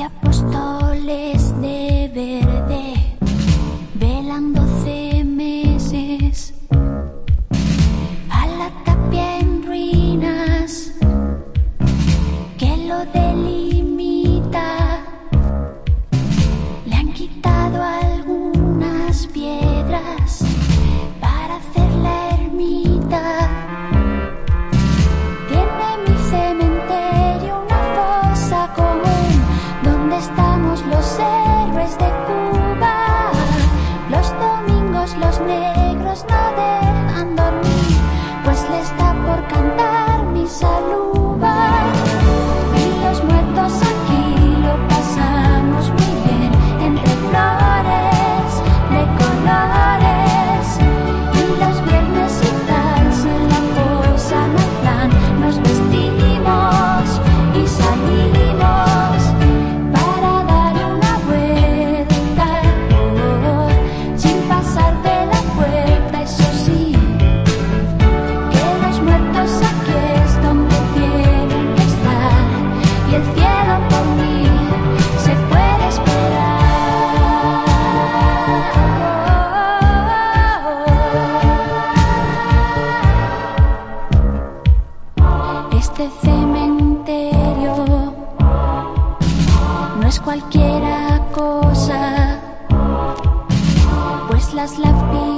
apóstoles. cualquiera cosa, pues las lápidas